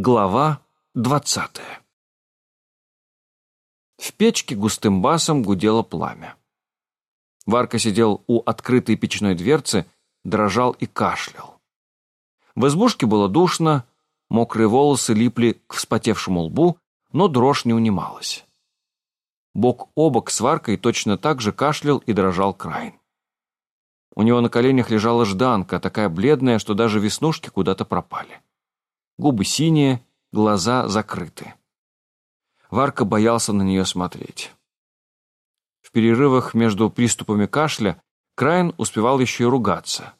Глава двадцатая В печке густым басом гудело пламя. Варка сидел у открытой печной дверцы, дрожал и кашлял. В избушке было душно, мокрые волосы липли к вспотевшему лбу, но дрожь не унималась. Бок о бок с Варкой точно так же кашлял и дрожал Крайн. У него на коленях лежала Жданка, такая бледная, что даже веснушки куда-то пропали губы синие, глаза закрыты. Варка боялся на нее смотреть. В перерывах между приступами кашля Крайн успевал еще и ругаться.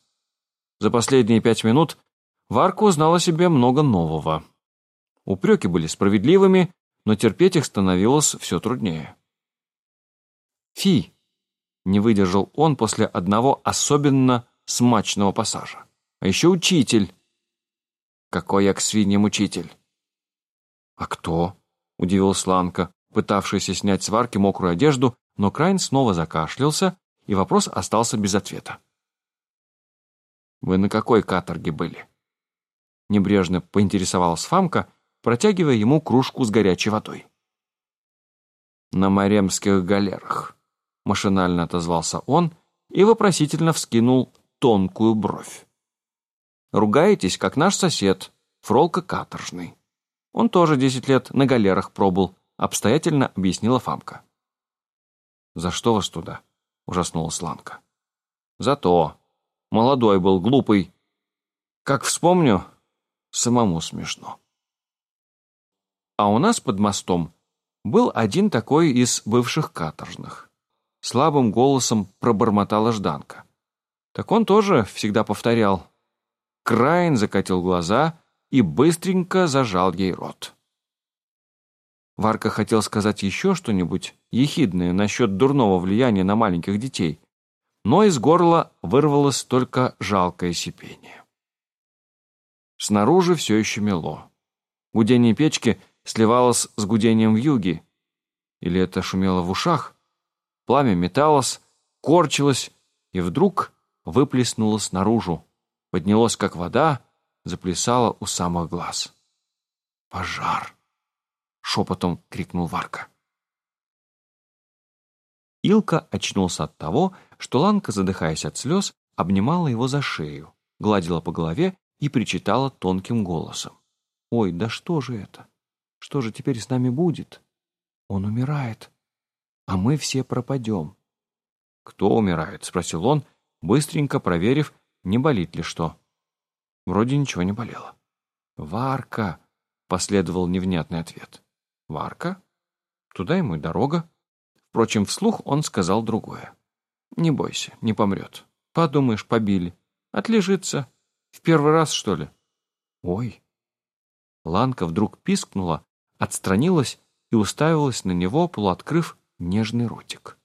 За последние пять минут Варка узнал о себе много нового. Упреки были справедливыми, но терпеть их становилось все труднее. «Фи!» — не выдержал он после одного особенно смачного пассажа. «А еще учитель!» Какой я к свиньям учитель!» «А кто?» — удивилась Ланка, пытавшаяся снять с варки мокрую одежду, но Крайн снова закашлялся, и вопрос остался без ответа. «Вы на какой каторге были?» Небрежно поинтересовалась Фамка, протягивая ему кружку с горячей водой. «На маремских галерах», — машинально отозвался он и вопросительно вскинул тонкую бровь. Ругаетесь, как наш сосед, Фролка Каторжный. Он тоже десять лет на галерах пробыл, обстоятельно объяснила Фамка. «За что вас туда?» — ужаснулась Ланка. «За то. Молодой был, глупый. Как вспомню, самому смешно». А у нас под мостом был один такой из бывших каторжных. Слабым голосом пробормотала Жданка. Так он тоже всегда повторял Крайн закатил глаза и быстренько зажал ей рот. Варка хотел сказать еще что-нибудь ехидное насчет дурного влияния на маленьких детей, но из горла вырвалось только жалкое сипение. Снаружи все еще мело. Гудение печки сливалось с гудением в юге. Или это шумело в ушах? Пламя металось, корчилось и вдруг выплеснулось наружу, поднялось, как вода, заплясало у самых глаз. «Пожар!» — шепотом крикнул Варка. Илка очнулся от того, что Ланка, задыхаясь от слез, обнимала его за шею, гладила по голове и причитала тонким голосом. «Ой, да что же это? Что же теперь с нами будет? Он умирает, а мы все пропадем». «Кто умирает?» — спросил он, быстренько проверив, не болит ли что. Вроде ничего не болело. «Варка!» — последовал невнятный ответ. «Варка? Туда ему и дорога». Впрочем, вслух он сказал другое. «Не бойся, не помрет. Подумаешь, побили. Отлежится. В первый раз, что ли?» «Ой!» Ланка вдруг пискнула, отстранилась и уставилась на него, полуоткрыв нежный ротик.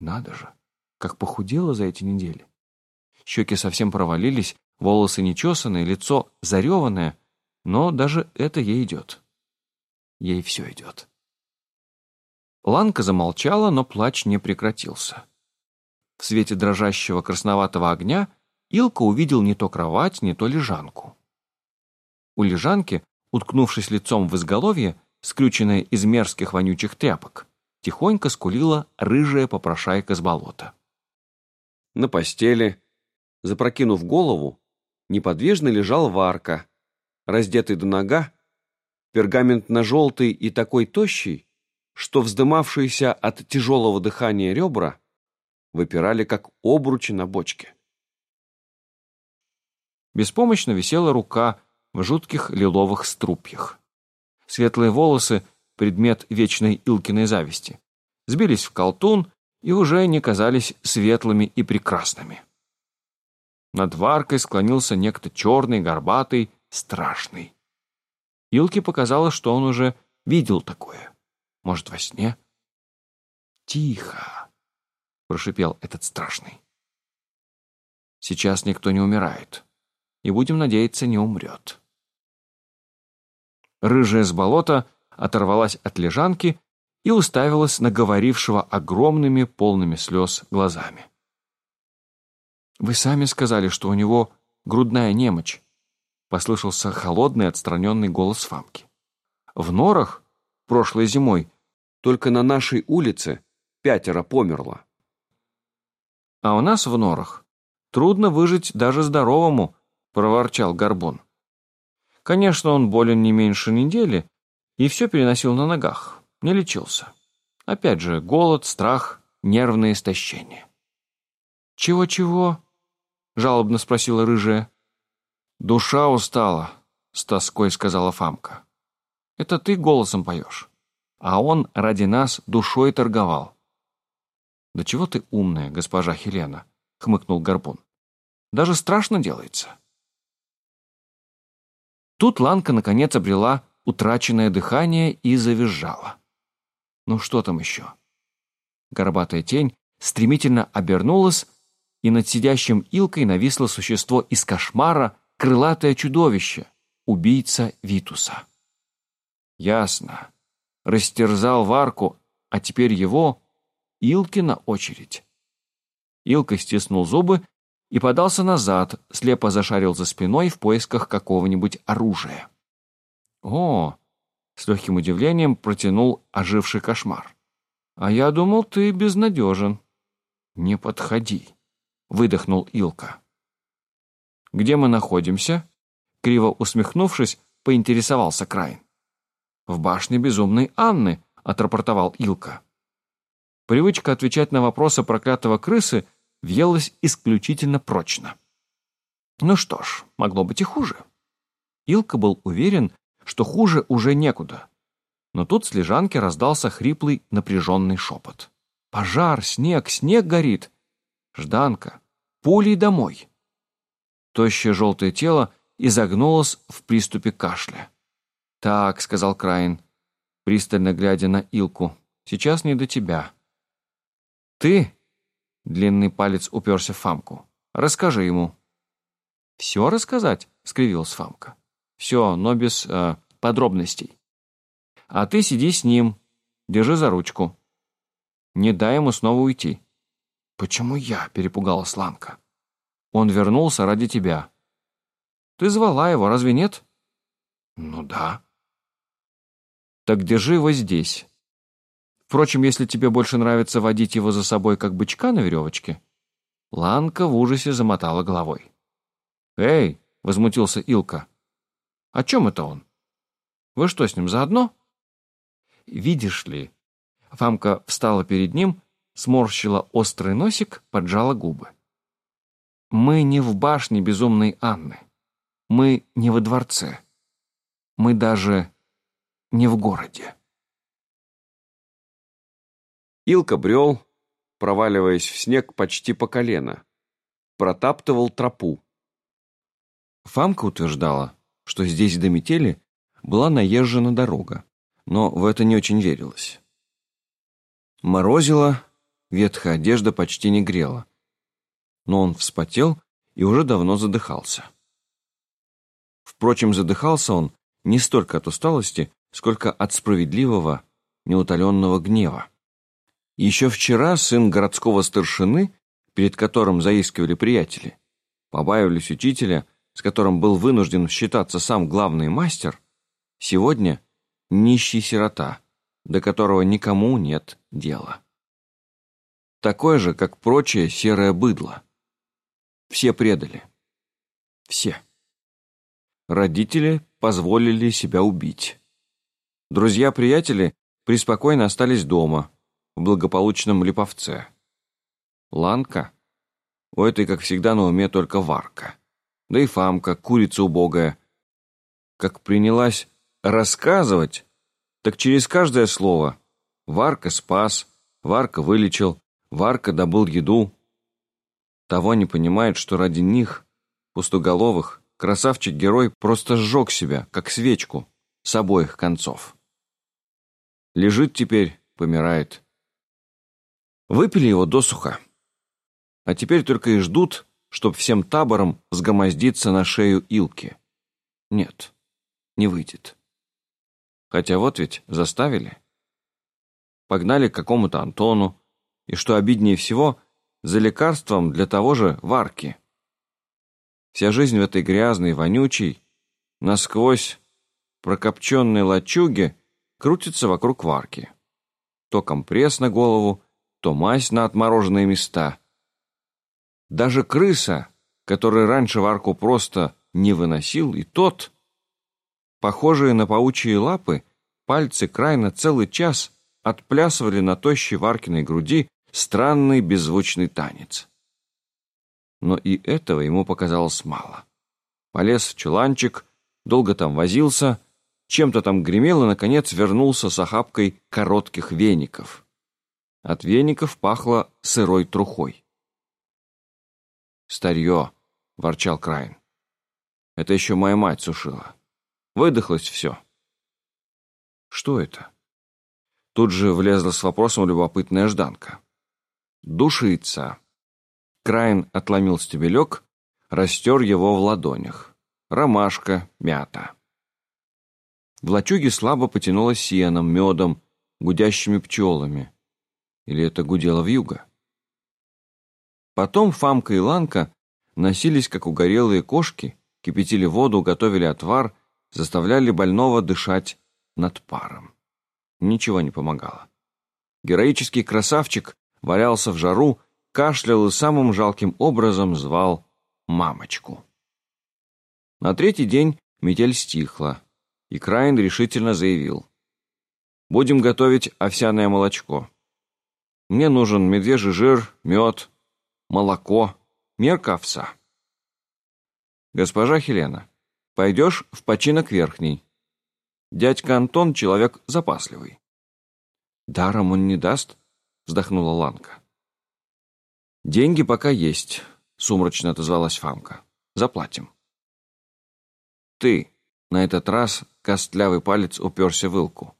«Надо же, как похудела за эти недели!» Щеки совсем провалились, волосы нечесанные, лицо зареванное, но даже это ей идет. Ей все идет. Ланка замолчала, но плач не прекратился. В свете дрожащего красноватого огня Илка увидел не то кровать, не то лежанку. У лежанки, уткнувшись лицом в изголовье, скрюченная из мерзких вонючих тряпок, тихонько скулила рыжая попрошайка с болота. На постели, Запрокинув голову, неподвижно лежал Варка, раздетый до нога, пергаментно-желтый и такой тощий, что вздымавшиеся от тяжелого дыхания ребра выпирали, как обручи на бочке. Беспомощно висела рука в жутких лиловых струпьях. Светлые волосы — предмет вечной Илкиной зависти. Сбились в колтун и уже не казались светлыми и прекрасными. Над варкой склонился некто черный, горбатый, страшный. Илке показалось, что он уже видел такое. Может, во сне? «Тихо!» — прошипел этот страшный. «Сейчас никто не умирает, и, будем надеяться, не умрет». Рыжая с болота оторвалась от лежанки и уставилась на говорившего огромными, полными слез глазами. Вы сами сказали, что у него грудная немочь. послышался холодный отстраненный голос Фамки. «В норах прошлой зимой только на нашей улице пятеро померло». «А у нас в норах трудно выжить даже здоровому», — проворчал Горбун. Конечно, он болен не меньше недели и все переносил на ногах, не лечился. Опять же, голод, страх, нервное истощение. «Чего-чего?» — жалобно спросила рыжая. «Душа устала», — с тоской сказала Фамка. «Это ты голосом поешь, а он ради нас душой торговал». «Да чего ты умная, госпожа Хелена?» — хмыкнул Гарпун. «Даже страшно делается». Тут Ланка наконец обрела утраченное дыхание и завизжала. Ну что там еще? Горбатая тень стремительно обернулась, и над сидящим Илкой нависло существо из кошмара, крылатое чудовище, убийца Витуса. Ясно. Растерзал Варку, а теперь его, Илкина очередь. Илка стиснул зубы и подался назад, слепо зашарил за спиной в поисках какого-нибудь оружия. «О!» — с легким удивлением протянул оживший кошмар. «А я думал, ты безнадежен». «Не подходи», — выдохнул Илка. «Где мы находимся?» Криво усмехнувшись, поинтересовался Крайн. «В башне безумной Анны», — отрапортовал Илка. Привычка отвечать на вопросы проклятого крысы въелась исключительно прочно. Ну что ж, могло быть и хуже. Илка был уверен, что хуже уже некуда. Но тут с лежанки раздался хриплый напряженный шепот. «Пожар, снег, снег горит! Жданка, пулей домой!» Тощее желтое тело изогнулось в приступе кашля. «Так», — сказал Краин, пристально глядя на Илку, — «сейчас не до тебя». «Ты?» — длинный палец уперся в Фамку. «Расскажи ему». «Все рассказать?» — скривилась Фамка. Все, но без э, подробностей. А ты сиди с ним, держи за ручку. Не дай ему снова уйти. Почему я? Перепугалась Ланка. Он вернулся ради тебя. Ты звала его, разве нет? Ну да. Так держи его здесь. Впрочем, если тебе больше нравится водить его за собой, как бычка на веревочке. Ланка в ужасе замотала головой. «Эй!» — возмутился Илка. О чем это он? Вы что, с ним заодно? Видишь ли, Фамка встала перед ним, сморщила острый носик, поджала губы. Мы не в башне безумной Анны. Мы не во дворце. Мы даже не в городе. Илка брел, проваливаясь в снег почти по колено. Протаптывал тропу. Фамка утверждала, что здесь до метели была наезжена дорога, но в это не очень верилось. Морозило, ветхая одежда почти не грела, но он вспотел и уже давно задыхался. Впрочем, задыхался он не столько от усталости, сколько от справедливого, неутоленного гнева. Еще вчера сын городского старшины, перед которым заискивали приятели, побаивались учителя, с которым был вынужден считаться сам главный мастер, сегодня нищий сирота, до которого никому нет дела. Такое же, как прочее серое быдло. Все предали. Все. Родители позволили себя убить. Друзья-приятели преспокойно остались дома, в благополучном Липовце. Ланка? У этой, как всегда, на уме только Варка да и Фамка, курица убогая. Как принялась рассказывать, так через каждое слово Варка спас, Варка вылечил, Варка добыл еду. Того не понимает, что ради них, пустоголовых, красавчик-герой просто сжег себя, как свечку, с обоих концов. Лежит теперь, помирает. Выпили его досуха. А теперь только и ждут, чтоб всем табором сгромоздиться на шею Илки. Нет, не выйдет. Хотя вот ведь заставили. Погнали к какому-то Антону, и, что обиднее всего, за лекарством для того же Варки. Вся жизнь в этой грязной, вонючей, насквозь прокопченной лачуги крутится вокруг варки. То компресс на голову, то мазь на отмороженные места. Даже крыса, который раньше варку просто не выносил, и тот, похожие на паучьи лапы, пальцы крайно целый час отплясывали на тощей Варкиной груди странный беззвучный танец. Но и этого ему показалось мало. Полез в чуланчик, долго там возился, чем-то там гремел и, наконец, вернулся с охапкой коротких веников. От веников пахло сырой трухой. «Старье!» — ворчал Крайн. «Это еще моя мать сушила. Выдохлось все». «Что это?» Тут же влезла с вопросом любопытная Жданка. «Душица». Крайн отломил стебелек, растер его в ладонях. Ромашка, мята. В лачуге слабо потянуло сеном, медом, гудящими пчелами. Или это гудело вьюга? Потом Фамка и Ланка носились, как угорелые кошки, кипятили воду, готовили отвар, заставляли больного дышать над паром. Ничего не помогало. Героический красавчик валялся в жару, кашлял и самым жалким образом звал мамочку. На третий день метель стихла, и Крайн решительно заявил. «Будем готовить овсяное молочко. Мне нужен медвежий жир, мед, молоко, мерка овса». «Госпожа Хелена, пойдешь в починок верхний. Дядька Антон человек запасливый». «Даром он не даст?» — вздохнула Ланка. «Деньги пока есть», — сумрачно отозвалась Фамка. «Заплатим». «Ты», — на этот раз костлявый палец уперся в Илку.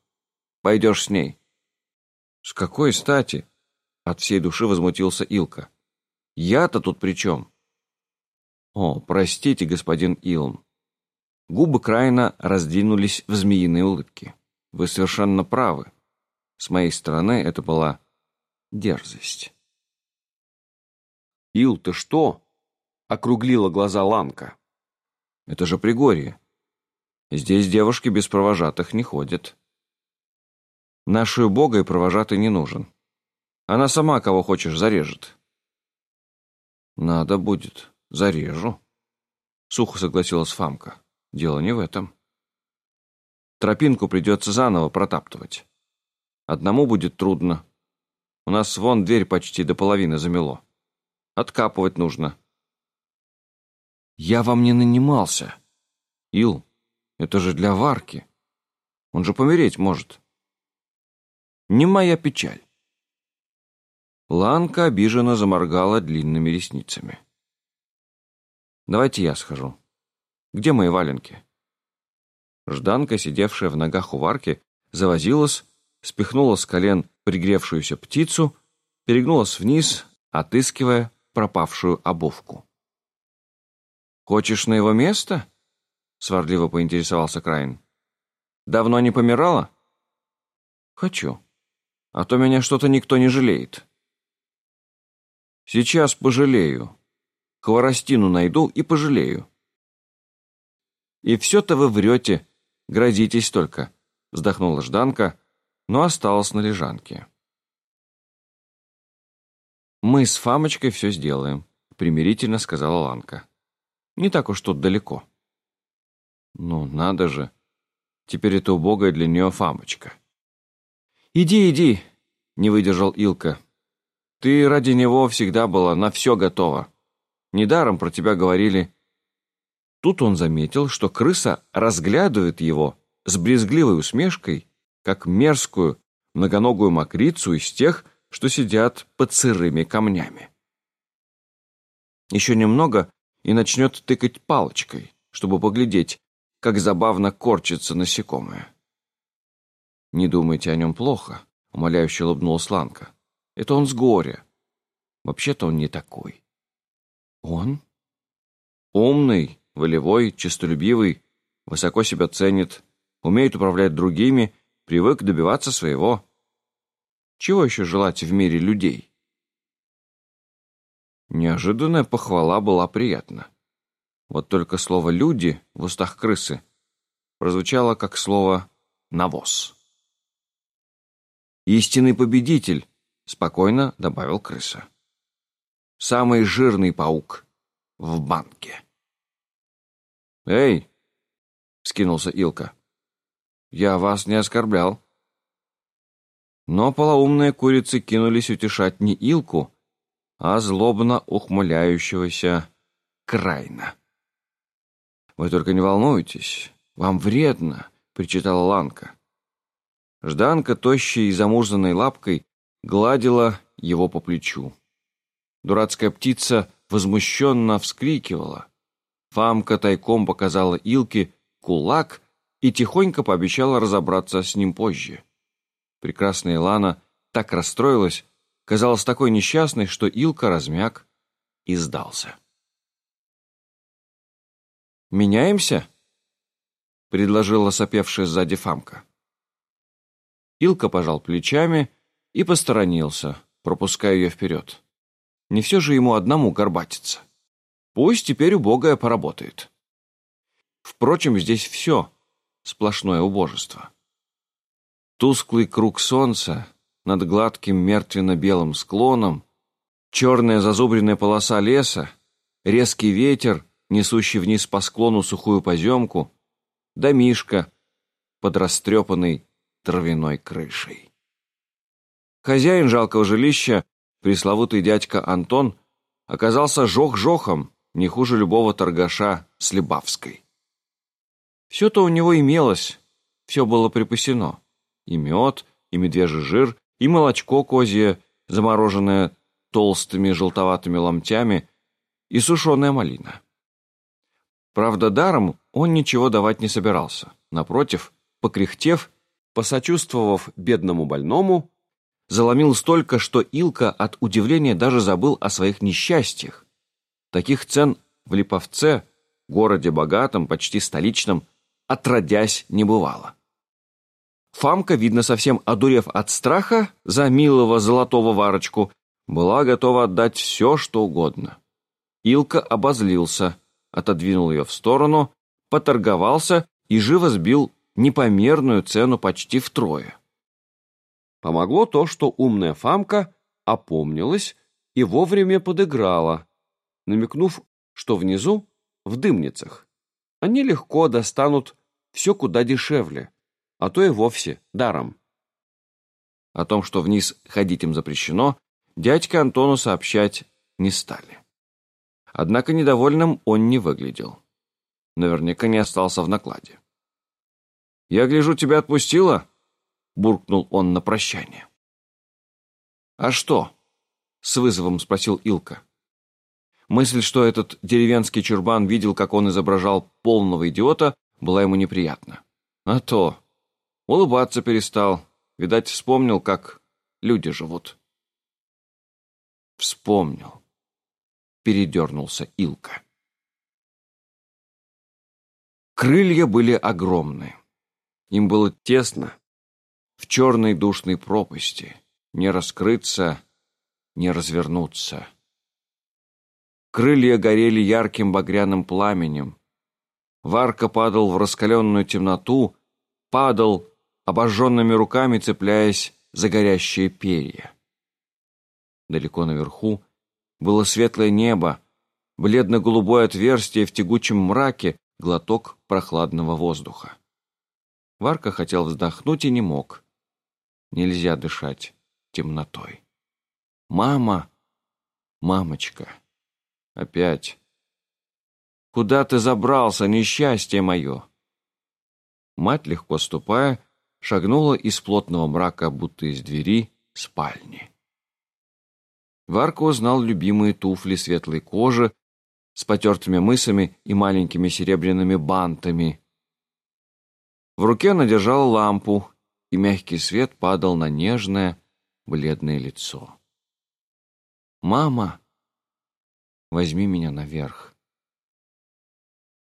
«Пойдешь с ней». «С какой стати?» — от всей души возмутился Илка. «Я-то тут при чем?» «О, простите, господин Илм». Губы Крайна раздвинулись в змеиные улыбки. «Вы совершенно правы. С моей стороны это была дерзость». «Ил, ты что?» — округлила глаза Ланка. Это же Пригорье. Здесь девушки без провожатых не ходят. Нашей убогой провожатый не нужен. Она сама кого хочешь зарежет. Надо будет. Зарежу. Сухо согласилась Фамка. Дело не в этом. Тропинку придется заново протаптывать. Одному будет трудно. У нас вон дверь почти до половины замело. Откапывать нужно. Я вам не нанимался. Ил, это же для варки. Он же помереть может. Не моя печаль. Ланка обиженно заморгала длинными ресницами. «Давайте я схожу. Где мои валенки?» Жданка, сидевшая в ногах у варки, завозилась, спихнула с колен пригревшуюся птицу, перегнулась вниз, отыскивая пропавшую обувку. «Хочешь на его место?» — сварливо поинтересовался Крайн. «Давно не помирала?» «Хочу. А то меня что-то никто не жалеет». «Сейчас пожалею. Хворостину найду и пожалею». «И все-то вы врете. Грозитесь только», — вздохнула Жданка, но осталась на лежанке. «Мы с Фамочкой все сделаем», — примирительно сказала Ланка. Не так уж тут далеко. Ну, надо же. Теперь это убогая для нее фамочка. «Иди, иди», — не выдержал Илка. «Ты ради него всегда была на все готова. Недаром про тебя говорили». Тут он заметил, что крыса разглядывает его с брезгливой усмешкой, как мерзкую многоногую мокрицу из тех, что сидят под сырыми камнями. Еще немного, и начнет тыкать палочкой, чтобы поглядеть, как забавно корчится насекомое. «Не думайте о нем плохо», — умоляюще улыбнулась Ланка. «Это он с горя. Вообще-то он не такой». «Он?» «Умный, волевой, честолюбивый, высоко себя ценит, умеет управлять другими, привык добиваться своего. Чего еще желать в мире людей?» Неожиданная похвала была приятна. Вот только слово «люди» в устах крысы прозвучало как слово «навоз». «Истинный победитель», — спокойно добавил крыса. «Самый жирный паук в банке». «Эй!» — скинулся Илка. «Я вас не оскорблял». Но полоумные курицы кинулись утешать не Илку, а злобно ухмыляющегося Крайна. «Вы только не волнуйтесь, вам вредно», — причитала Ланка. Жданка, тощей и замурзанной лапкой, гладила его по плечу. Дурацкая птица возмущенно вскрикивала. Фамка тайком показала Илке кулак и тихонько пообещала разобраться с ним позже. Прекрасная Лана так расстроилась, казалась такой несчастной, что Илка размяк и сдался. «Меняемся?» — предложила сопевшая сзади Фамка. Илка пожал плечами и посторонился, пропуская ее вперед. Не все же ему одному горбатиться. Пусть теперь убогая поработает. Впрочем, здесь все сплошное убожество. Тусклый круг солнца над гладким мертвенно-белым склоном, черная зазубренная полоса леса, резкий ветер, несущий вниз по склону сухую поземку, домишка под растрепанной травяной крышей. Хозяин жалкого жилища, пресловутый дядька Антон, оказался жох-жохом, не хуже любого торгаша с Лебавской. Все-то у него имелось, все было припасено. И мед, и медвежий жир, и молочко козье, замороженное толстыми желтоватыми ломтями, и сушеная малина. Правда, даром он ничего давать не собирался. Напротив, покряхтев, посочувствовав бедному больному, заломил столько, что Илка от удивления даже забыл о своих несчастьях. Таких цен в Липовце, городе богатом, почти столичном, отродясь не бывало. Фамка, видно, совсем одурев от страха за милого золотого варочку, была готова отдать все, что угодно. Илка обозлился, отодвинул ее в сторону, поторговался и живо сбил непомерную цену почти втрое. Помогло то, что умная Фамка опомнилась и вовремя подыграла, намекнув, что внизу, в дымницах, они легко достанут все куда дешевле, а то и вовсе даром. О том, что вниз ходить им запрещено, дядька Антону сообщать не стали. Однако недовольным он не выглядел. Наверняка не остался в накладе. «Я гляжу, тебя отпустила?» — буркнул он на прощание. «А что?» — с вызовом спросил Илка. Мысль, что этот деревенский чурбан видел, как он изображал полного идиота, была ему неприятна. А то. Улыбаться перестал. Видать, вспомнил, как люди живут. Вспомнил. Передернулся Илка. Крылья были огромные. Им было тесно, в черной душной пропасти, не раскрыться, не развернуться. Крылья горели ярким багряным пламенем. Варка падал в раскаленную темноту, падал, обожженными руками цепляясь за горящие перья. Далеко наверху было светлое небо, бледно-голубое отверстие в тягучем мраке, глоток прохладного воздуха. Варка хотел вздохнуть и не мог. Нельзя дышать темнотой. «Мама! Мамочка! Опять! Куда ты забрался, несчастье мое?» Мать, легко ступая, шагнула из плотного мрака, будто из двери, спальни. Варка узнал любимые туфли светлой кожи с потертыми мысами и маленькими серебряными бантами, в руке она держала лампу, и мягкий свет падал на нежное, бледное лицо. «Мама, возьми меня наверх».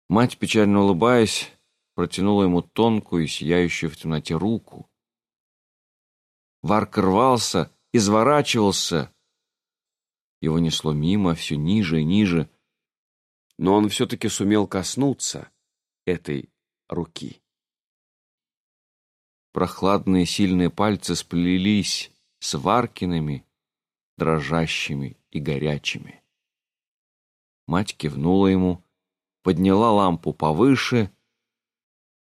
Мать, печально улыбаясь, протянула ему тонкую, сияющую в темноте руку. Варк рвался, изворачивался. Его несло мимо, все ниже и ниже, но он все-таки сумел коснуться этой руки. Прохладные сильные пальцы сплелись с Варкиными, дрожащими и горячими. Мать кивнула ему, подняла лампу повыше,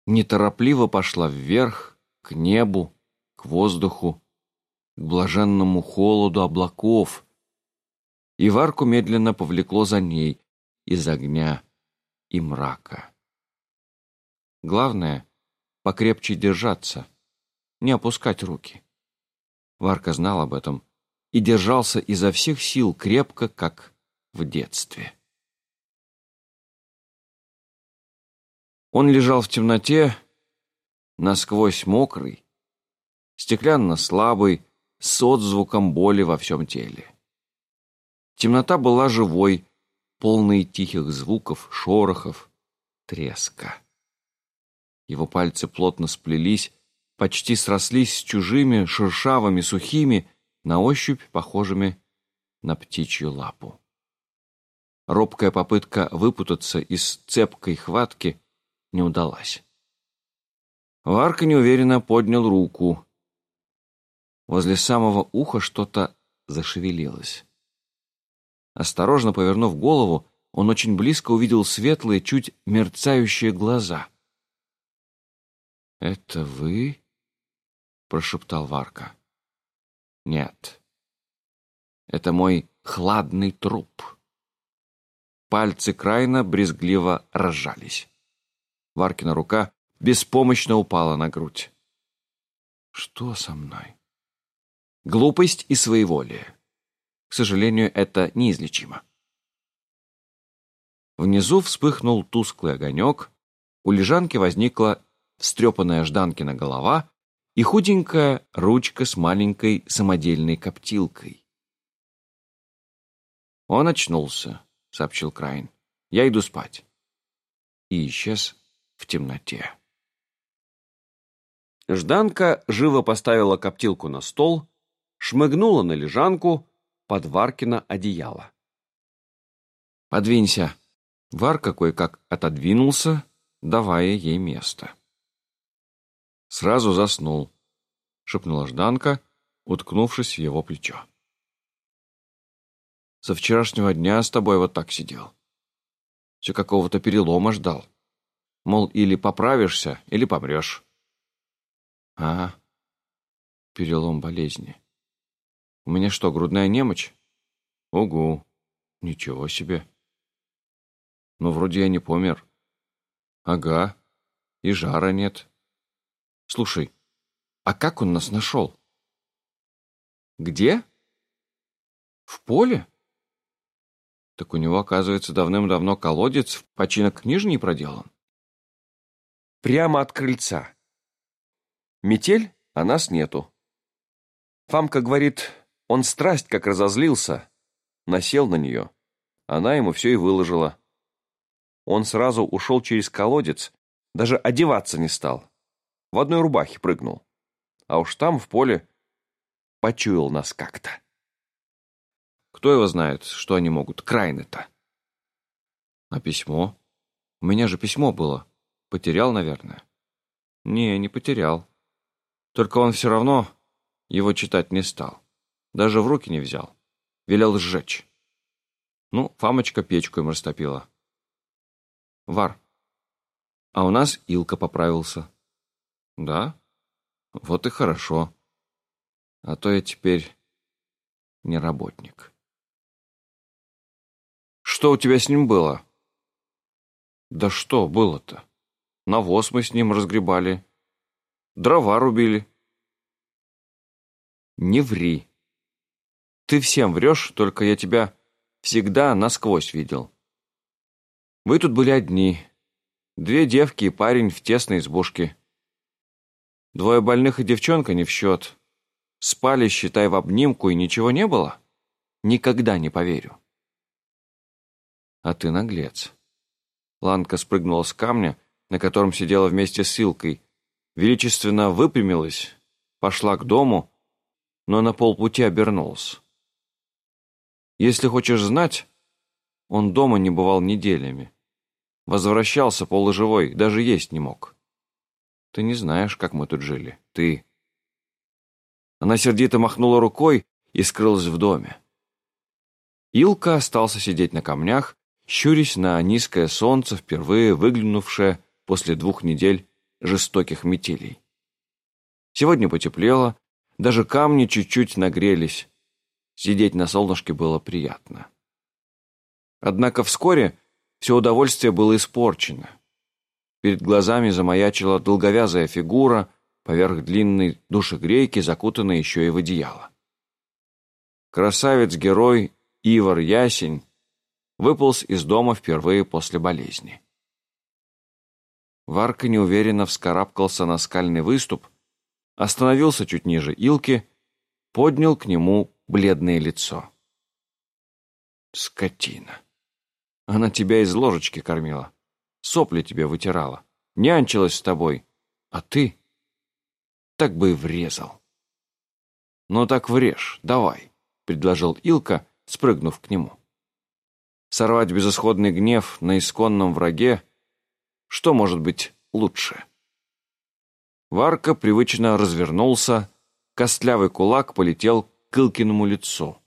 неторопливо пошла вверх, к небу, к воздуху, к блаженному холоду облаков, и Варку медленно повлекло за ней из огня и мрака. Главное — покрепче держаться, не опускать руки. Варка знал об этом и держался изо всех сил крепко, как в детстве. Он лежал в темноте, насквозь мокрый, стеклянно-слабый, с отзвуком боли во всем теле. Темнота была живой, полной тихих звуков, шорохов, треска. Его пальцы плотно сплелись, почти срослись с чужими, шершавыми, сухими, на ощупь похожими на птичью лапу. Робкая попытка выпутаться из цепкой хватки не удалась. Варка неуверенно поднял руку. Возле самого уха что-то зашевелилось. Осторожно повернув голову, он очень близко увидел светлые, чуть мерцающие глаза. «Это вы?» — прошептал Варка. «Нет. Это мой хладный труп». Пальцы Крайна брезгливо разжались. Варкина рука беспомощно упала на грудь. «Что со мной?» «Глупость и своеволие. К сожалению, это неизлечимо». Внизу вспыхнул тусклый огонек, у лежанки возникла встрепанная Жданкина голова и худенькая ручка с маленькой самодельной коптилкой. «Он очнулся», — сообщил Крайн. «Я иду спать». И исчез в темноте. Жданка живо поставила коптилку на стол, шмыгнула на лежанку под Варкина одеяло. «Подвинься!» Варка кое-как отодвинулся, давая ей место. Сразу заснул, шепнула Жданка, уткнувшись в его плечо. Со вчерашнего дня с тобой вот так сидел. Все какого-то перелома ждал. Мол, или поправишься, или помрешь. А, перелом болезни. У меня что, грудная немочь? Угу, ничего себе. Ну, вроде я не помер. Ага, и жара нет. Слушай, а как он нас нашел? Где? В поле? Так у него, оказывается, давным-давно колодец в починок нижний проделан. Прямо от крыльца. Метель, а нас нету. Фамка говорит, он страсть как разозлился, насел на нее. Она ему все и выложила. Он сразу ушел через колодец, даже одеваться не стал. В одной рубахе прыгнул. А уж там, в поле, почуял нас как-то. Кто его знает, что они могут, крайны-то? А письмо? У меня же письмо было. Потерял, наверное. Не, не потерял. Только он все равно его читать не стал. Даже в руки не взял. Велел сжечь. Ну, Фамочка печку им растопила. Вар. А у нас Илка поправился. Да? Вот и хорошо. А то я теперь не работник. Что у тебя с ним было? Да что было-то? Навоз мы с ним разгребали. Дрова рубили. Не ври. Ты всем врешь, только я тебя всегда насквозь видел. Вы тут были одни. Две девки и парень в тесной избушке. Двое больных и девчонка не в счет. Спали, считай, в обнимку, и ничего не было? Никогда не поверю. А ты наглец. Ланка спрыгнула с камня, на котором сидела вместе с Илкой, величественно выпрямилась, пошла к дому, но на полпути обернулась. Если хочешь знать, он дома не бывал неделями. Возвращался полуживой, даже есть не мог. Ты не знаешь, как мы тут жили. Ты...» Она сердито махнула рукой и скрылась в доме. Илка остался сидеть на камнях, щурясь на низкое солнце, впервые выглянувшее после двух недель жестоких метелей. Сегодня потеплело, даже камни чуть-чуть нагрелись. Сидеть на солнышке было приятно. Однако вскоре все удовольствие было испорчено. Перед глазами замаячила долговязая фигура, поверх длинной душегрейки, закутанная еще и в одеяло. Красавец-герой Ивар Ясень выполз из дома впервые после болезни. Варка неуверенно вскарабкался на скальный выступ, остановился чуть ниже Илки, поднял к нему бледное лицо. «Скотина! Она тебя из ложечки кормила, сопли тебе вытирала, нянчилась с тобой, а ты так бы и врезал». «Ну так врежь, давай», — предложил Илка, спрыгнув к нему. Сорвать безысходный гнев на исконном враге, что может быть лучше? Варка привычно развернулся, костлявый кулак полетел к Илкиному лицу.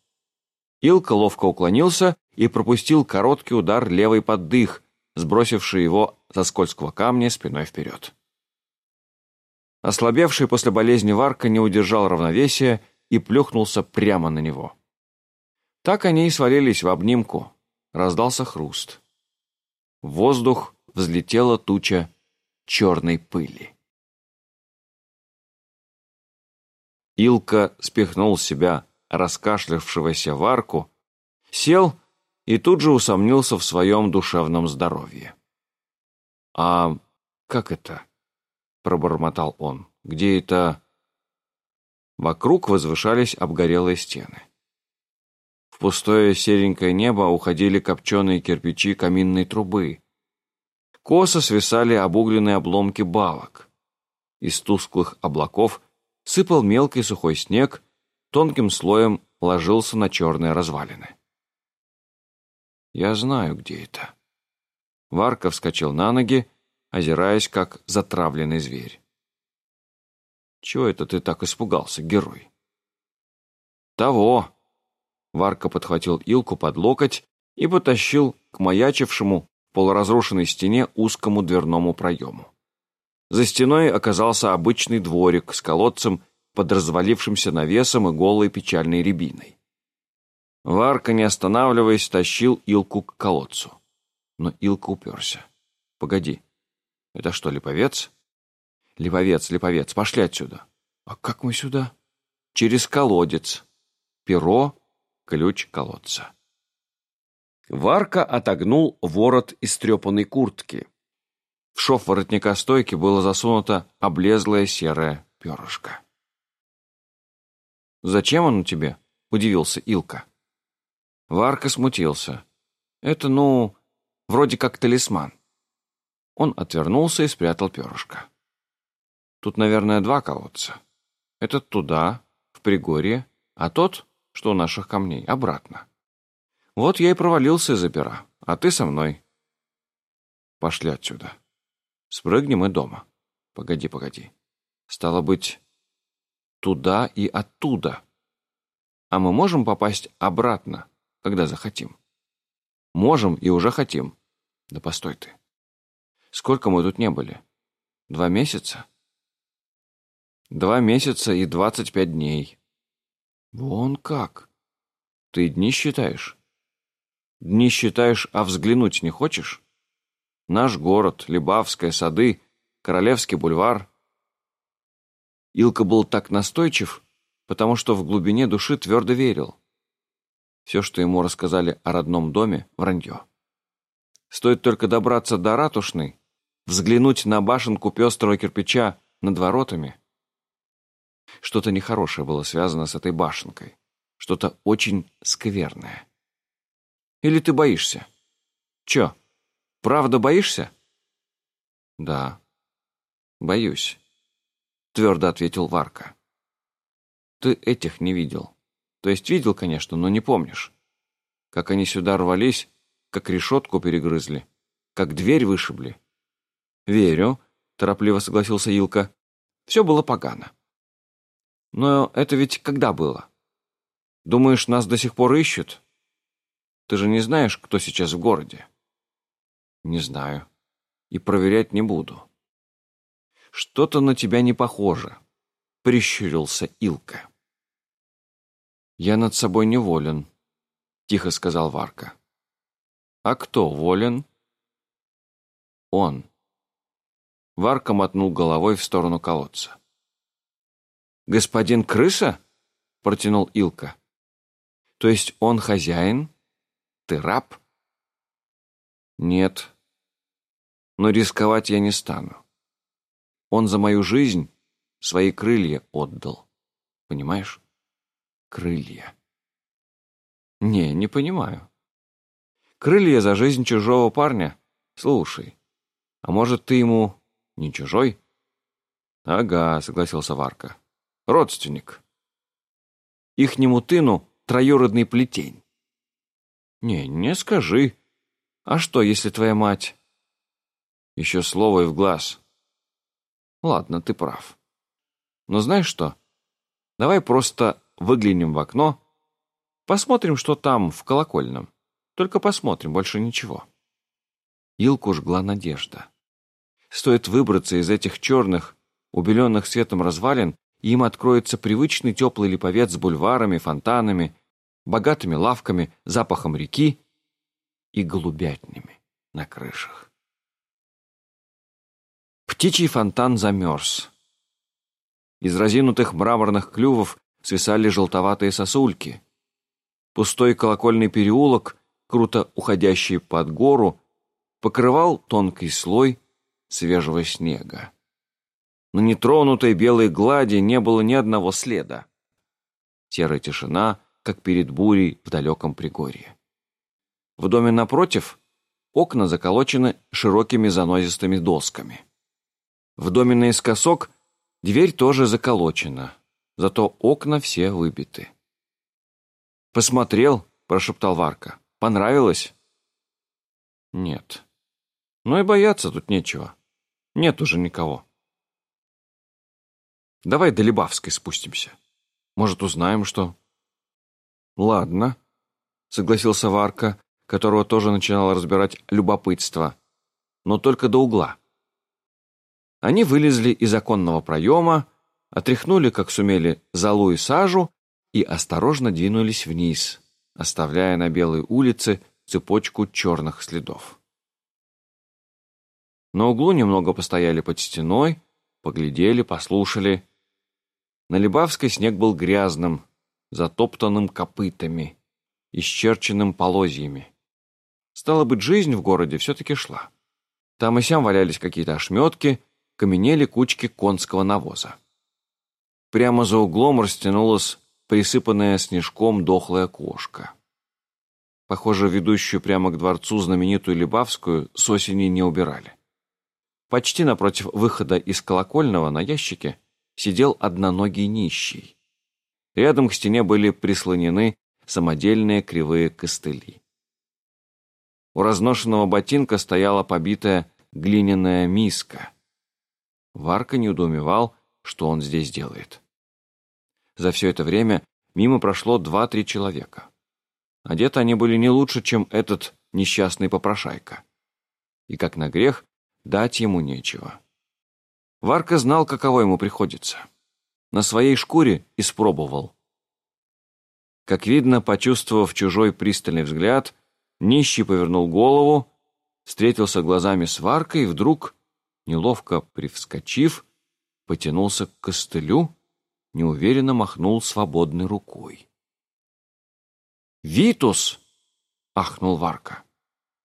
Илка ловко уклонился и пропустил короткий удар левой под дых, сбросивший его со скользкого камня спиной вперед. Ослабевший после болезни Варка не удержал равновесия и плюхнулся прямо на него. Так они и свалились в обнимку. Раздался хруст. Воздух взлетела туча черной пыли. Илка спихнул себя раскашлявшегося варку, сел и тут же усомнился в своем душевном здоровье. «А как это?» — пробормотал он. «Где это...» Вокруг возвышались обгорелые стены. В пустое серенькое небо уходили копченые кирпичи каминной трубы. Косо свисали обугленные обломки балок. Из тусклых облаков сыпал мелкий сухой снег, тонким слоем ложился на черные развалины. «Я знаю, где это». Варка вскочил на ноги, озираясь, как затравленный зверь. «Чего это ты так испугался, герой?» «Того!» Варка подхватил Илку под локоть и потащил к маячившему полуразрушенной стене узкому дверному проему. За стеной оказался обычный дворик с колодцем под развалившимся навесом и голой печальной рябиной. Варка, не останавливаясь, тащил Илку к колодцу. Но Илка уперся. «Погоди, это что, липовец?» «Липовец, липовец, пошли отсюда». «А как мы сюда?» «Через колодец. Перо, ключ колодца». Варка отогнул ворот истрепанной куртки, в шов воротника стойки было засунуто облезлое серое перышко. «Зачем оно тебе?» — удивился Илка. Варка смутился. «Это, ну, вроде как талисман». Он отвернулся и спрятал перышко. «Тут, наверное, два колодца. Этот туда, в Пригорье, а тот, что у наших камней, обратно. Вот я и провалился из-за пера, а ты со мной. Пошли отсюда». Спрыгнем и дома. Погоди, погоди. Стало быть, туда и оттуда. А мы можем попасть обратно, когда захотим? Можем и уже хотим. Да постой ты. Сколько мы тут не были? Два месяца? Два месяца и двадцать пять дней. Вон как. Ты дни считаешь? Дни считаешь, а взглянуть не хочешь? Наш город, Либавские сады, Королевский бульвар. Илка был так настойчив, потому что в глубине души твердо верил. Все, что ему рассказали о родном доме, вранье. Стоит только добраться до ратушной, взглянуть на башенку пестрого кирпича над воротами. Что-то нехорошее было связано с этой башенкой. Что-то очень скверное. Или ты боишься? Че? Правда боишься?» «Да, боюсь», — твердо ответил Варка. «Ты этих не видел. То есть видел, конечно, но не помнишь. Как они сюда рвались, как решетку перегрызли, как дверь вышибли. Верю, — торопливо согласился Илка. «Все было погано». «Но это ведь когда было? Думаешь, нас до сих пор ищут? Ты же не знаешь, кто сейчас в городе?» «Не знаю. И проверять не буду». «Что-то на тебя не похоже», — прищурился Илка. «Я над собой не волен», — тихо сказал Варка. «А кто волен?» «Он». Варка мотнул головой в сторону колодца. «Господин крыса?» — протянул Илка. «То есть он хозяин? Ты раб?» «Нет. Но рисковать я не стану. Он за мою жизнь свои крылья отдал. Понимаешь? Крылья. Не, не понимаю. Крылья за жизнь чужого парня? Слушай, а может, ты ему не чужой? Ага, согласился Варка. Родственник. Ихнему тыну троюродный плетень. Не, не скажи. А что, если твоя мать... Еще слово и в глаз. Ладно, ты прав. Но знаешь что? Давай просто выглянем в окно, посмотрим, что там в колокольном. Только посмотрим, больше ничего. Илку жгла надежда. Стоит выбраться из этих черных, убеленных светом развалин, им откроется привычный теплый липовец с бульварами, фонтанами, богатыми лавками, запахом реки и голубятнями на крышах. Птичий фонтан замерз. Из разинутых мраморных клювов свисали желтоватые сосульки. Пустой колокольный переулок, круто уходящий под гору, покрывал тонкий слой свежего снега. На нетронутой белой глади не было ни одного следа. Серая тишина, как перед бурей в далеком Пригорье. В доме напротив окна заколочены широкими занозистыми досками. В доме наискосок дверь тоже заколочена, зато окна все выбиты. «Посмотрел», — прошептал Варка. «Понравилось?» «Нет. Ну и бояться тут нечего. Нет уже никого». «Давай до Лебавской спустимся. Может, узнаем, что...» «Ладно», — согласился Варка, которого тоже начинало разбирать любопытство. «Но только до угла». Они вылезли из оконного проема, отряхнули, как сумели, золу и сажу и осторожно двинулись вниз, оставляя на белой улице цепочку черных следов. На углу немного постояли под стеной, поглядели, послушали. На Лебавской снег был грязным, затоптанным копытами, исчерченным полозьями. Стало быть, жизнь в городе все-таки шла. Там и сям валялись какие-то ошметки, каменели кучки конского навоза. Прямо за углом растянулась присыпанная снежком дохлая кошка. Похоже, ведущую прямо к дворцу знаменитую Лебавскую с осени не убирали. Почти напротив выхода из колокольного на ящике сидел одноногий нищий. Рядом к стене были прислонены самодельные кривые костыли. У разношенного ботинка стояла побитая глиняная миска, Варка недоумевал, что он здесь делает. За все это время мимо прошло два-три человека. Одеты они были не лучше, чем этот несчастный попрошайка. И как на грех, дать ему нечего. Варка знал, каково ему приходится. На своей шкуре испробовал. Как видно, почувствовав чужой пристальный взгляд, нищий повернул голову, встретился глазами с Варкой и вдруг неловко привскочив, потянулся к костылю, неуверенно махнул свободной рукой. «Витус!» — ахнул Варка.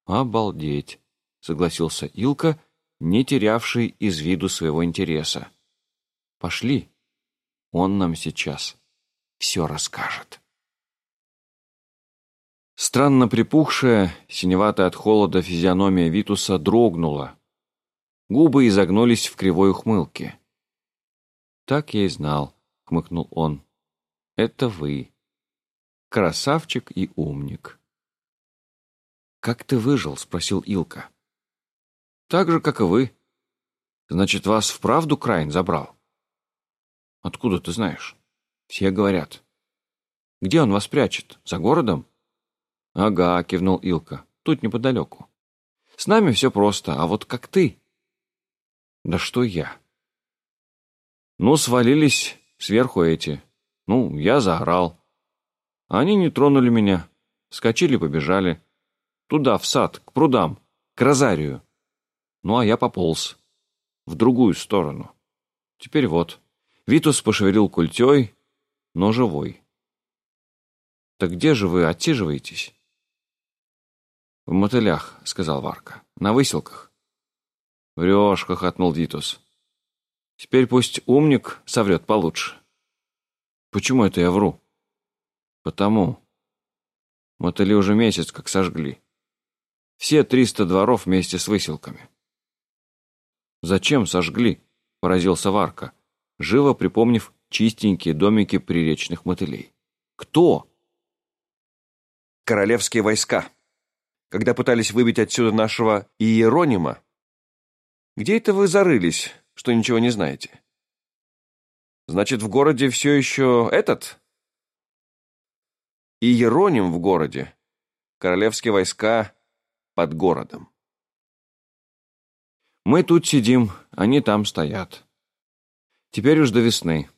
«Обалдеть!» — согласился Илка, не терявший из виду своего интереса. «Пошли, он нам сейчас все расскажет». Странно припухшая, синеватая от холода физиономия Витуса дрогнула, Губы изогнулись в кривой ухмылке. «Так я и знал», — хмыкнул он. «Это вы. Красавчик и умник». «Как ты выжил?» — спросил Илка. «Так же, как и вы. Значит, вас вправду Крайн забрал? Откуда ты знаешь? Все говорят. Где он вас прячет? За городом? Ага, кивнул Илка. Тут неподалеку. С нами все просто, а вот как ты? Да что я? Ну, свалились сверху эти. Ну, я заорал. Они не тронули меня. Скочили, побежали. Туда, в сад, к прудам, к розарию. Ну, а я пополз. В другую сторону. Теперь вот. Витус пошевелил культей, но живой. «Так где же вы отсиживаетесь?» «В мотылях», — сказал Варка. «На выселках». «Врешь», — хохотнул Витус. «Теперь пусть умник соврет получше». «Почему это я вру?» «Потому. Мотыли уже месяц как сожгли. Все триста дворов вместе с выселками». «Зачем сожгли?» — поразился Варка, живо припомнив чистенькие домики приречных мотылей. «Кто?» «Королевские войска. Когда пытались выбить отсюда нашего Иеронима. Где это вы зарылись, что ничего не знаете?» «Значит, в городе все еще этот?» «Иероним в городе. Королевские войска под городом». Мы тут сидим, они там стоят. Теперь уж до весны.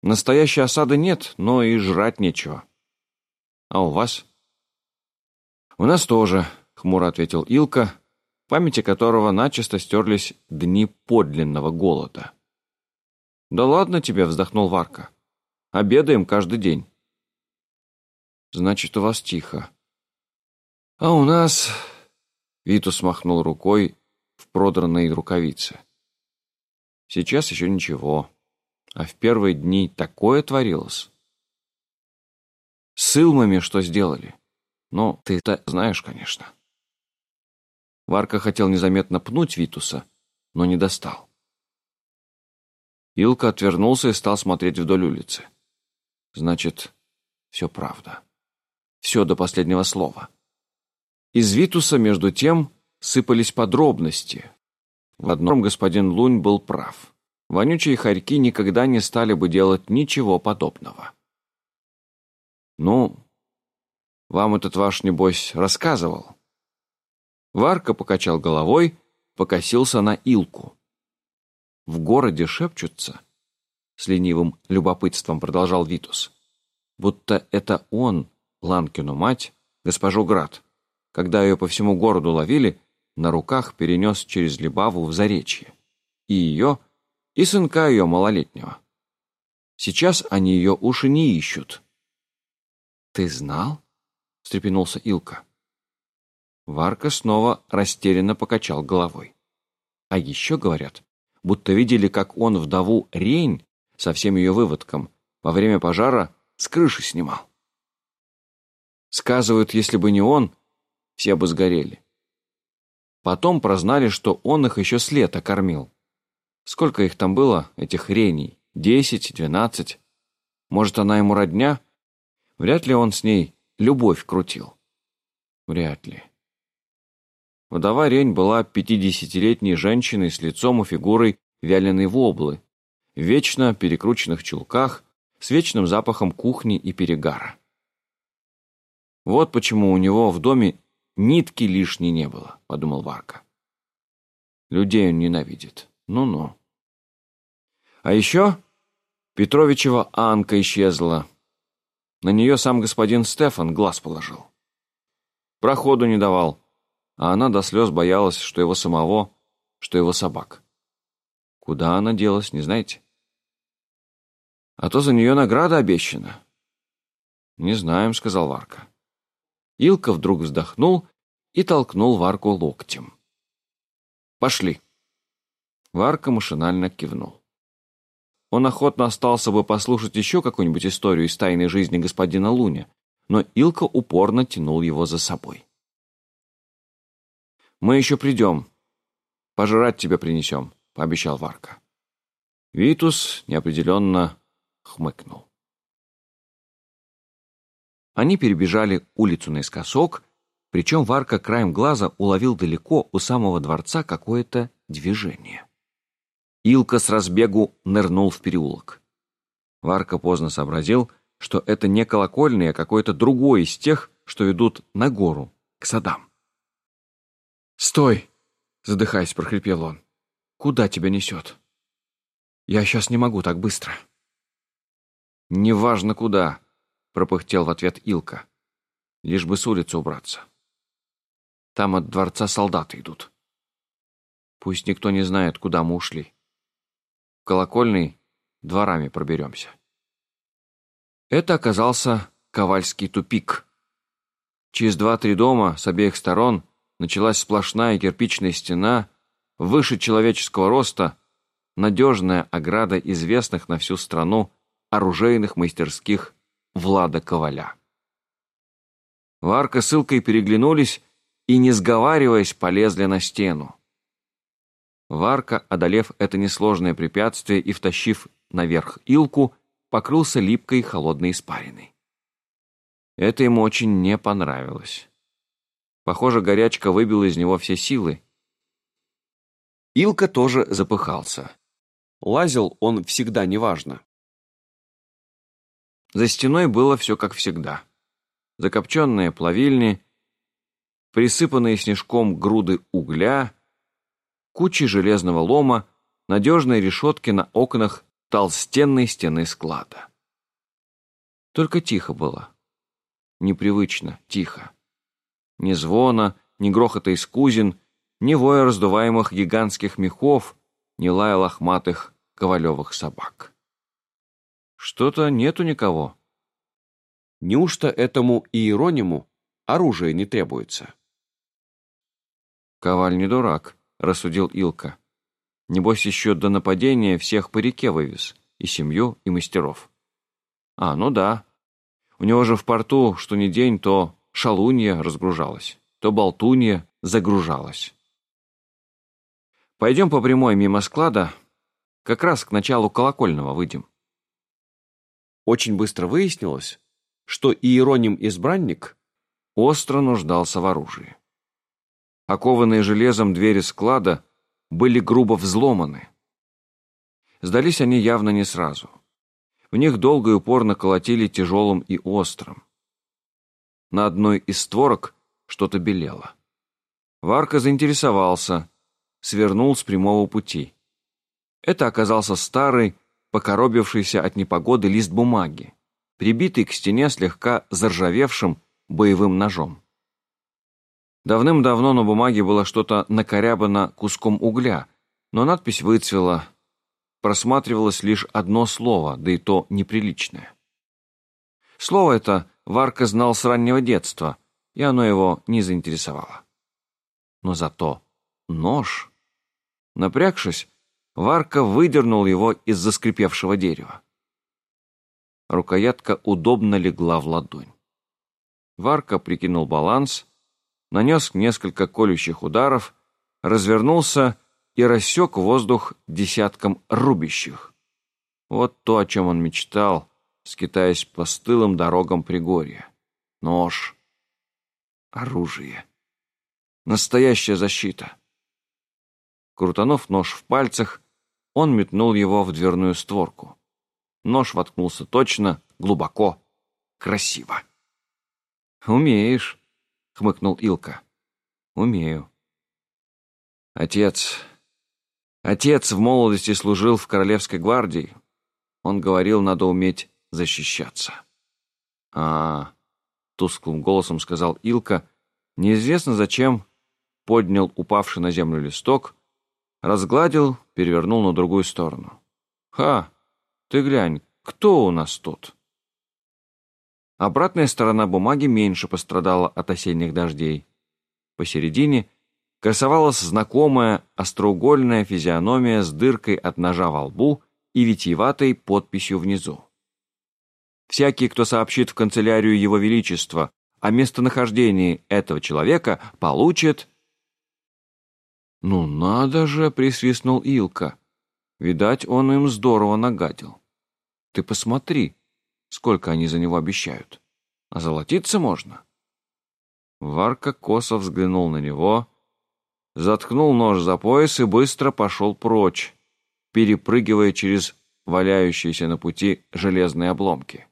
Настоящей осады нет, но и жрать нечего. А у вас? У нас тоже, хмуро ответил Илка, в памяти которого начисто стерлись дни подлинного голода. Да ладно тебе, вздохнул Варка. Обедаем каждый день. Значит, у вас тихо. А у нас... Витус махнул рукой в продранной рукавице. Сейчас еще ничего, а в первые дни такое творилось. С Илмами что сделали? Ну, ты-то знаешь, конечно. Варка хотел незаметно пнуть Витуса, но не достал. Илка отвернулся и стал смотреть вдоль улицы. Значит, все правда. Все до последнего слова. Из Витуса, между тем, сыпались подробности. В одном господин Лунь был прав. Вонючие хорьки никогда не стали бы делать ничего подобного. «Ну, вам этот ваш, небось, рассказывал?» Варка покачал головой, покосился на Илку. «В городе шепчутся?» С ленивым любопытством продолжал Витус. «Будто это он, Ланкину мать, госпожу Град, когда ее по всему городу ловили, на руках перенес через Либаву в Заречье. И ее, и сынка ее малолетнего. Сейчас они ее уши не ищут. «Ты знал?» — встрепенулся Илка. Варка снова растерянно покачал головой. А еще говорят, будто видели, как он вдову Рень со всем ее выводком во время пожара с крыши снимал. Сказывают, если бы не он, все бы сгорели. Потом прознали, что он их еще с лета кормил. Сколько их там было, этих реней? Десять, двенадцать? Может, она ему родня? Вряд ли он с ней любовь крутил. Вряд ли. Вдова Рень была пятидесятилетней женщиной с лицом и фигурой вяленой воблы, в вечно перекрученных чулках, с вечным запахом кухни и перегара. Вот почему у него в доме Нитки лишней не было, подумал Варка. Людей он ненавидит. Ну-ну. А еще Петровичева Анка исчезла. На нее сам господин Стефан глаз положил. Проходу не давал, а она до слез боялась, что его самого, что его собак. Куда она делась, не знаете? А то за нее награда обещана. Не знаем, сказал Варка. Илка вдруг вздохнул и толкнул Варку локтем. «Пошли». Варка машинально кивнул. Он охотно остался бы послушать еще какую-нибудь историю из тайной жизни господина Луня, но Илка упорно тянул его за собой. «Мы еще придем. Пожрать тебе принесем», — пообещал Варка. Витус неопределенно хмыкнул. Они перебежали улицу наискосок, причем Варка краем глаза уловил далеко у самого дворца какое-то движение. Илка с разбегу нырнул в переулок. Варка поздно сообразил, что это не колокольный, а какой-то другой из тех, что идут на гору, к садам. «Стой!» — задыхаясь, прохрипел он. «Куда тебя несет?» «Я сейчас не могу так быстро». «Неважно куда», — пропыхтел в ответ Илка. «Лишь бы с улицы убраться. Там от дворца солдаты идут. Пусть никто не знает, куда мы ушли. В колокольный дворами проберемся». Это оказался Ковальский тупик. Через два-три дома с обеих сторон началась сплошная кирпичная стена, выше человеческого роста, надежная ограда известных на всю страну оружейных мастерских Влада Коваля. Варка с Илкой переглянулись и, не сговариваясь, полезли на стену. Варка, одолев это несложное препятствие и втащив наверх Илку, покрылся липкой холодной испариной. Это ему очень не понравилось. Похоже, горячка выбила из него все силы. Илка тоже запыхался. Лазил он всегда неважно. За стеной было все как всегда. Закопченные плавильни, присыпанные снежком груды угля, кучи железного лома, надежные решетки на окнах толстенной стены склада. Только тихо было. Непривычно тихо. Ни звона, ни грохота из кузин, ни воя раздуваемых гигантских мехов, ни лая лохматых ковалевых собак. Что-то нету никого. Неужто этому Иерониму оружие не требуется? Коваль не дурак, рассудил Илка. Небось, еще до нападения всех по реке вывез. И семью, и мастеров. А, ну да. У него же в порту, что ни день, то шалунья разгружалась, то болтунья загружалась. Пойдем по прямой мимо склада, как раз к началу колокольного выйдем. Очень быстро выяснилось, что Иероним-избранник остро нуждался в оружии. Окованные железом двери склада были грубо взломаны. Сдались они явно не сразу. В них долго и упорно колотили тяжелым и острым. На одной из створок что-то белело. Варка заинтересовался, свернул с прямого пути. Это оказался старый, покоробившийся от непогоды лист бумаги, прибитый к стене слегка заржавевшим боевым ножом. Давным-давно на бумаге было что-то накорябано куском угля, но надпись выцвела. Просматривалось лишь одно слово, да и то неприличное. Слово это Варка знал с раннего детства, и оно его не заинтересовало. Но зато нож... Напрягшись, Варка выдернул его из заскрипевшего дерева. Рукоятка удобно легла в ладонь. Варка прикинул баланс нанес несколько колющих ударов, развернулся и рассек воздух десятком рубящих. Вот то, о чем он мечтал, скитаясь по стылым дорогам Пригорья. Нож. Оружие. Настоящая защита. Крутанув нож в пальцах, он метнул его в дверную створку. Нож воткнулся точно, глубоко, красиво. «Умеешь», — хмыкнул Илка. «Умею». «Отец... Отец в молодости служил в Королевской гвардии. Он говорил, надо уметь защищаться». «А, — тусклым голосом сказал Илка, неизвестно зачем, поднял упавший на землю листок, разгладил, перевернул на другую сторону. «Ха! Ты глянь, кто у нас тут?» Обратная сторона бумаги меньше пострадала от осенних дождей. Посередине красовалась знакомая остроугольная физиономия с дыркой от ножа во лбу и витиеватой подписью внизу. Всякий, кто сообщит в канцелярию Его Величества о местонахождении этого человека, получит... «Ну надо же!» — присвистнул Илка. Видать, он им здорово нагадил. «Ты посмотри!» Сколько они за него обещают? А золотиться можно? Варка косо взглянул на него, заткнул нож за пояс и быстро пошел прочь, перепрыгивая через валяющиеся на пути железные обломки.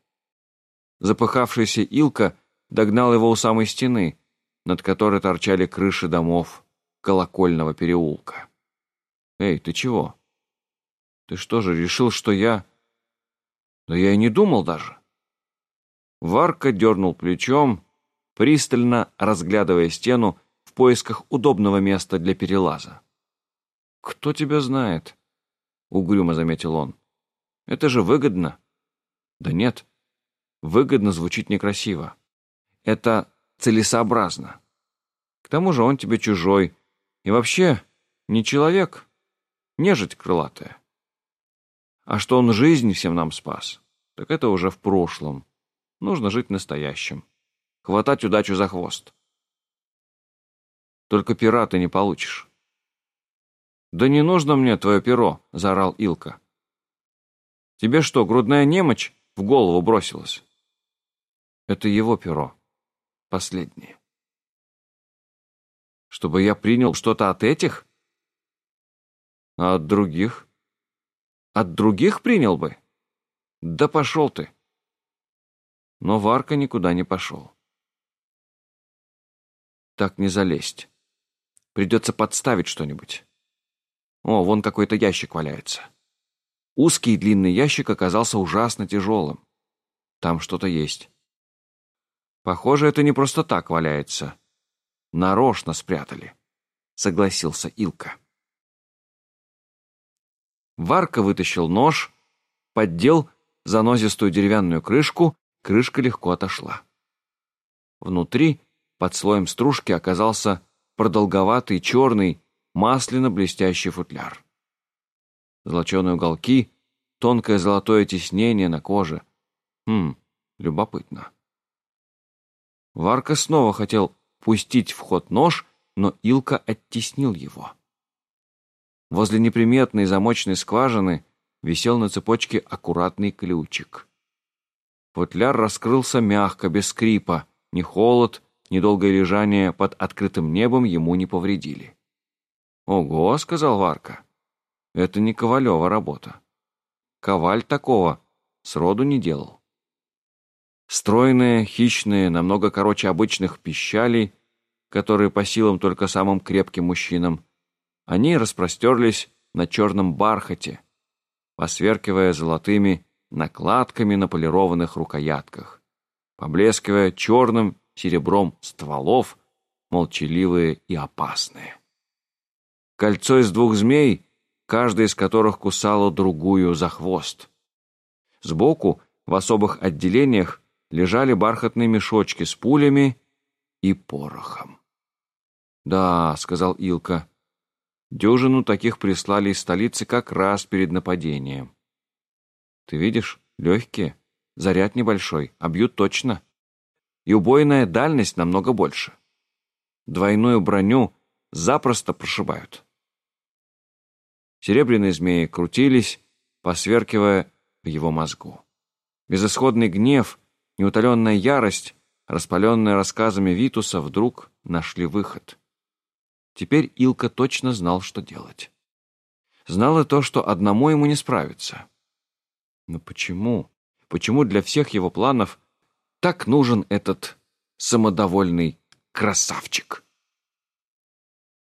Запыхавшийся Илка догнал его у самой стены, над которой торчали крыши домов колокольного переулка. «Эй, ты чего? Ты что же, решил, что я...» «Да я и не думал даже». Варка дернул плечом, пристально разглядывая стену в поисках удобного места для перелаза. «Кто тебя знает?» — угрюмо заметил он. «Это же выгодно». «Да нет, выгодно звучит некрасиво. Это целесообразно. К тому же он тебе чужой. И вообще, не человек, нежить крылатая. А что он жизнь всем нам спас, так это уже в прошлом. Нужно жить настоящим. Хватать удачу за хвост. Только пера не получишь. «Да не нужно мне твое перо!» — заорал Илка. «Тебе что, грудная немочь в голову бросилась?» «Это его перо. Последнее». «Чтобы я принял что-то от этих?» «А от других?» «От других принял бы?» «Да пошел ты!» Но Варка никуда не пошел. «Так не залезть. Придется подставить что-нибудь». О, вон какой-то ящик валяется. Узкий и длинный ящик оказался ужасно тяжелым. Там что-то есть. Похоже, это не просто так валяется. Нарочно спрятали, согласился Илка. Варка вытащил нож, поддел занозистую деревянную крышку, крышка легко отошла. Внутри, под слоем стружки, оказался продолговатый черный масляно-блестящий футляр. Золоченые уголки, тонкое золотое тиснение на коже. Хм, любопытно. Варка снова хотел пустить в ход нож, но Илка оттеснил его. Возле неприметной замочной скважины висел на цепочке аккуратный ключик. Футляр раскрылся мягко, без скрипа. Ни холод, ни долгое лежание под открытым небом ему не повредили. «Ого», — сказал Варка, — «это не Ковалева работа. Коваль такого сроду не делал». Стройные, хищные, намного короче обычных пищалей, которые по силам только самым крепким мужчинам, они распростерлись на черном бархате, посверкивая золотыми накладками на полированных рукоятках, поблескивая черным серебром стволов, молчаливые и опасные. Кольцо из двух змей, каждая из которых кусала другую за хвост. Сбоку, в особых отделениях, лежали бархатные мешочки с пулями и порохом. «Да», — сказал Илка, — «дюжину таких прислали из столицы как раз перед нападением. Ты видишь, легкие, заряд небольшой, а бьют точно. И убойная дальность намного больше. Двойную броню запросто прошибают». Серебряные змеи крутились, посверкивая в его мозгу. Безысходный гнев, неутоленная ярость, распаленная рассказами Витуса, вдруг нашли выход. Теперь Илка точно знал, что делать. Знал и то, что одному ему не справиться. Но почему? Почему для всех его планов так нужен этот самодовольный красавчик?